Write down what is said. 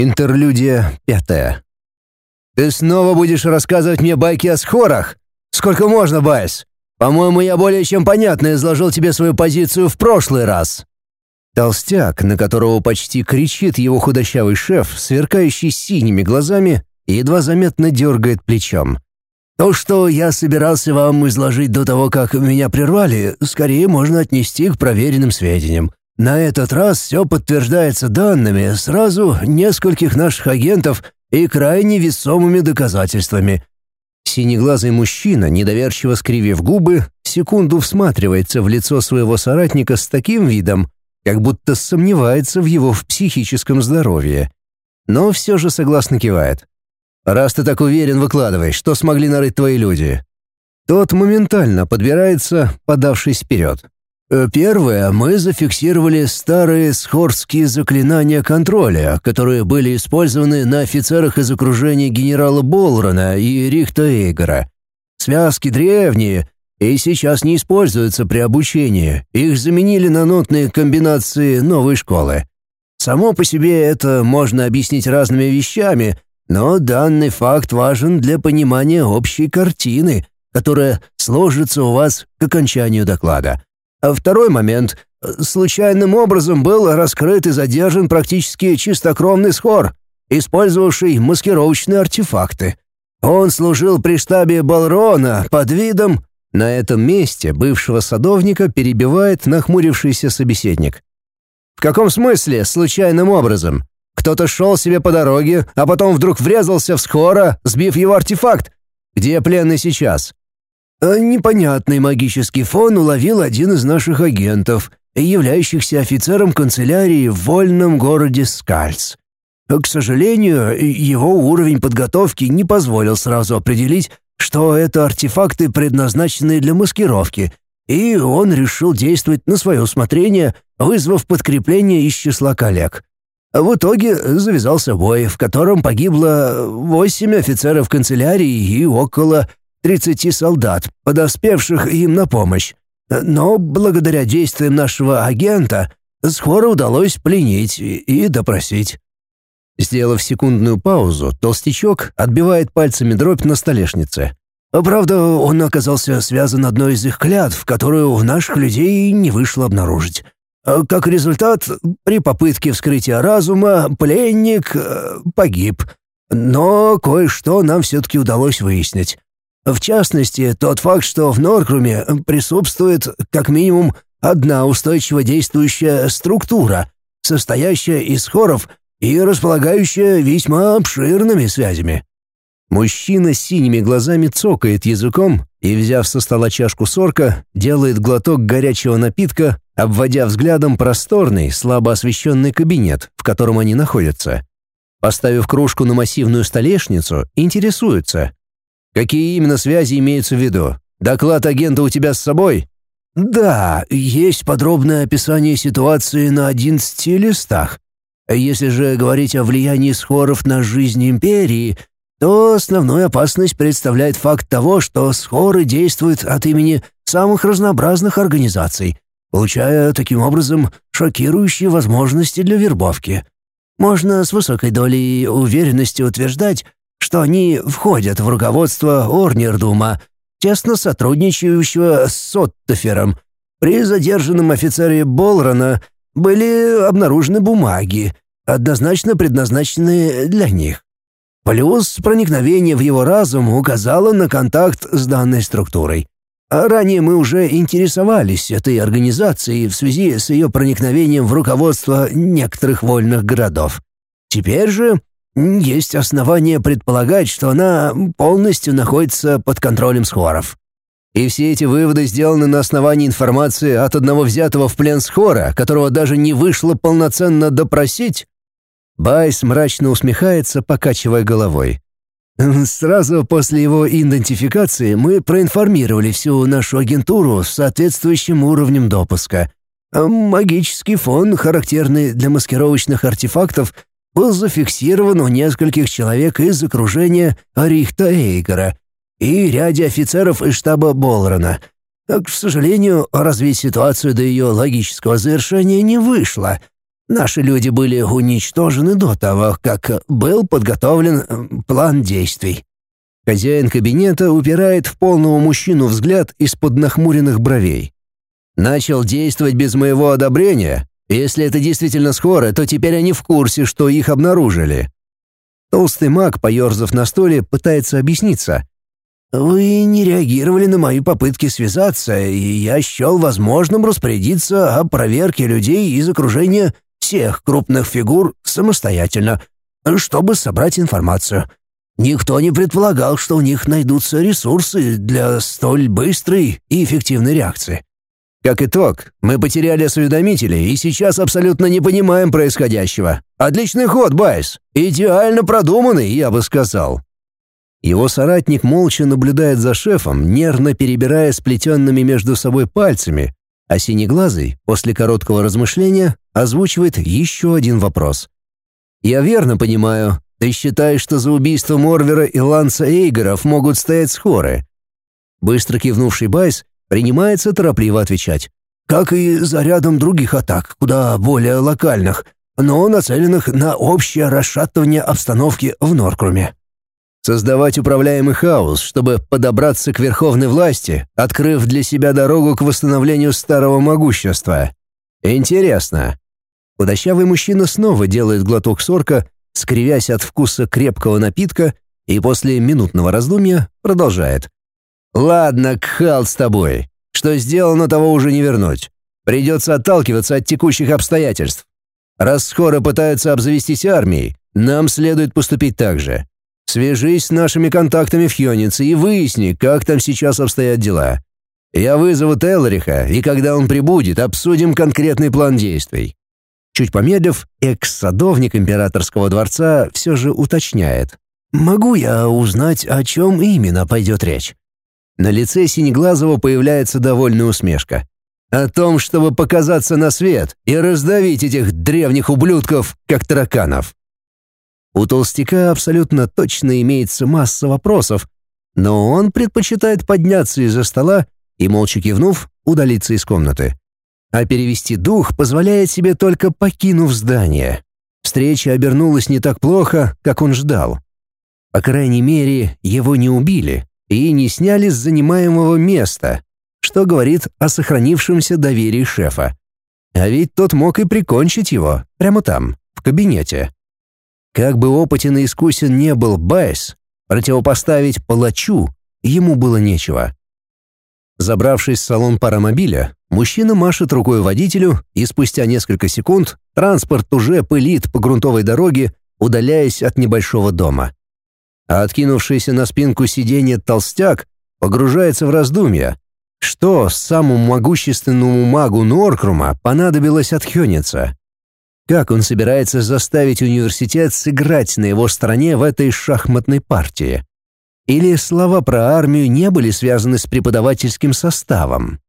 Интерлюдия пятая. «Ты снова будешь рассказывать мне байки о схорах? Сколько можно, Байс? По-моему, я более чем понятно изложил тебе свою позицию в прошлый раз». Толстяк, на которого почти кричит его худощавый шеф, сверкающий синими глазами, едва заметно дергает плечом. «То, что я собирался вам изложить до того, как меня прервали, скорее можно отнести к проверенным сведениям. На этот раз все подтверждается данными сразу нескольких наших агентов и крайне весомыми доказательствами. Синеглазый мужчина, недоверчиво скривив губы, секунду всматривается в лицо своего соратника с таким видом, как будто сомневается в его в психическом здоровье. Но все же согласно кивает. «Раз ты так уверен, выкладывай, что смогли нарыть твои люди?» Тот моментально подбирается, подавшись вперед. Э, первое, мы зафиксировали старые схорские заклинания контроля, которые были использованы на офицерах из окружения генерала Болрона и Рихта Эйгора. Связки древние и сейчас не используются при обучении. Их заменили на нотные комбинации новой школы. Само по себе это можно объяснить разными вещами, но данный факт важен для понимания общей картины, которая сложится у вас к окончанию доклада. А второй момент. Случайным образом был раскрыт и задержан практически чистокровный схор, использовавший маскировочные артефакты. Он служил при штабе Балрона под видом... На этом месте бывшего садовника перебивает нахмурившийся собеседник. «В каком смысле случайным образом? Кто-то шел себе по дороге, а потом вдруг врезался в схора, сбив его артефакт. Где пленный сейчас?» А непонятный магический фон уловил один из наших агентов, являющихся офицером канцелярии в вольном городе Скальц. К сожалению, его уровень подготовки не позволил сразу определить, что это артефакты, предназначенные для маскировки, и он решил действовать на свое усмотрение, вызвав подкрепление из числа коллег. В итоге завязался бой, в котором погибло восемь офицеров канцелярии и около 30 солдат, подоспевших им на помощь. Но благодаря действиям нашего агента скоро удалось пленить и допросить. Сделав секундную паузу, толстячок отбивает пальцами дробь на столешнице. Правда, он оказался связан одной из их клятв, которую у наших людей не вышло обнаружить. Как результат, при попытке вскрытия разума пленник э, погиб. Но кое-что нам все-таки удалось выяснить. В частности, тот факт, что в Норкруме присутствует как минимум одна устойчиво действующая структура, состоящая из хоров и располагающая весьма обширными связями. Мужчина с синими глазами цокает языком и, взяв со стола чашку сорка, делает глоток горячего напитка, обводя взглядом просторный, слабо освещенный кабинет, в котором они находятся. Поставив кружку на массивную столешницу, интересуется, Какие именно связи имеются в виду? Доклад агента у тебя с собой? Да, есть подробное описание ситуации на 11 листах. Если же говорить о влиянии схоров на жизнь империи, то основную опасность представляет факт того, что схоры действуют от имени самых разнообразных организаций, получая таким образом шокирующие возможности для вербовки. Можно с высокой долей уверенности утверждать, что они входят в руководство Орнердума, тесно сотрудничающего с Оттофером. При задержанном офицере Болрона были обнаружены бумаги, однозначно предназначенные для них. Плюс проникновение в его разум указало на контакт с данной структурой. А ранее мы уже интересовались этой организацией в связи с ее проникновением в руководство некоторых вольных городов. Теперь же есть основания предполагать, что она полностью находится под контролем схоров. И все эти выводы сделаны на основании информации от одного взятого в плен схора, которого даже не вышло полноценно допросить? Байс мрачно усмехается, покачивая головой. Сразу после его идентификации мы проинформировали всю нашу агентуру с соответствующим уровнем допуска. Магический фон, характерный для маскировочных артефактов, был зафиксирован у нескольких человек из окружения Рихта Эйгора и ряде офицеров из штаба Болрона. Так, к сожалению, развить ситуацию до ее логического завершения не вышло. Наши люди были уничтожены до того, как был подготовлен э, план действий. Хозяин кабинета упирает в полного мужчину взгляд из-под нахмуренных бровей. Начал действовать без моего одобрения? Если это действительно скоро, то теперь они в курсе, что их обнаружили. Толстый маг, поерзав на столе, пытается объясниться. «Вы не реагировали на мои попытки связаться, и я счел возможным распорядиться о проверке людей из окружения всех крупных фигур самостоятельно, чтобы собрать информацию. Никто не предполагал, что у них найдутся ресурсы для столь быстрой и эффективной реакции. Как итог, мы потеряли осведомителей и сейчас абсолютно не понимаем происходящего. Отличный ход, Байс. Идеально продуманный, я бы сказал. Его соратник молча наблюдает за шефом, нервно перебирая сплетенными между собой пальцами, а синеглазый, после короткого размышления, озвучивает еще один вопрос. «Я верно понимаю, ты считаешь, что за убийство Морвера и Ланса Эйгоров могут стоять схоры?» Быстро кивнувший Байс Принимается торопливо отвечать. Как и за рядом других атак, куда более локальных, но нацеленных на общее расшатывание обстановки в Норкруме. Создавать управляемый хаос, чтобы подобраться к верховной власти, открыв для себя дорогу к восстановлению старого могущества. Интересно. Худощавый мужчина снова делает глоток сорка, скривясь от вкуса крепкого напитка, и после минутного раздумья продолжает. «Ладно, кхал с тобой. Что сделано, того уже не вернуть. Придется отталкиваться от текущих обстоятельств. Раз скоро пытаются обзавестись армией, нам следует поступить так же. Свяжись с нашими контактами в Хьонице и выясни, как там сейчас обстоят дела. Я вызову Теллариха, и когда он прибудет, обсудим конкретный план действий». Чуть помедлив, экс-садовник императорского дворца все же уточняет. «Могу я узнать, о чем именно пойдет речь?» На лице Синеглазого появляется довольная усмешка. О том, чтобы показаться на свет и раздавить этих древних ублюдков, как тараканов. У толстяка абсолютно точно имеется масса вопросов, но он предпочитает подняться из-за стола и, молча кивнув, удалиться из комнаты. А перевести дух позволяет себе только покинув здание. Встреча обернулась не так плохо, как он ждал. По крайней мере, его не убили, и не сняли с занимаемого места, что говорит о сохранившемся доверии шефа. А ведь тот мог и прикончить его, прямо там, в кабинете. Как бы опытен и искусен не был Байс, противопоставить палачу ему было нечего. Забравшись в салон паромобиля, мужчина машет рукой водителю, и спустя несколько секунд транспорт уже пылит по грунтовой дороге, удаляясь от небольшого дома а откинувшийся на спинку сиденья толстяк погружается в раздумья. Что самому могущественному магу Норкрума понадобилось от Хёница? Как он собирается заставить университет сыграть на его стороне в этой шахматной партии? Или слова про армию не были связаны с преподавательским составом?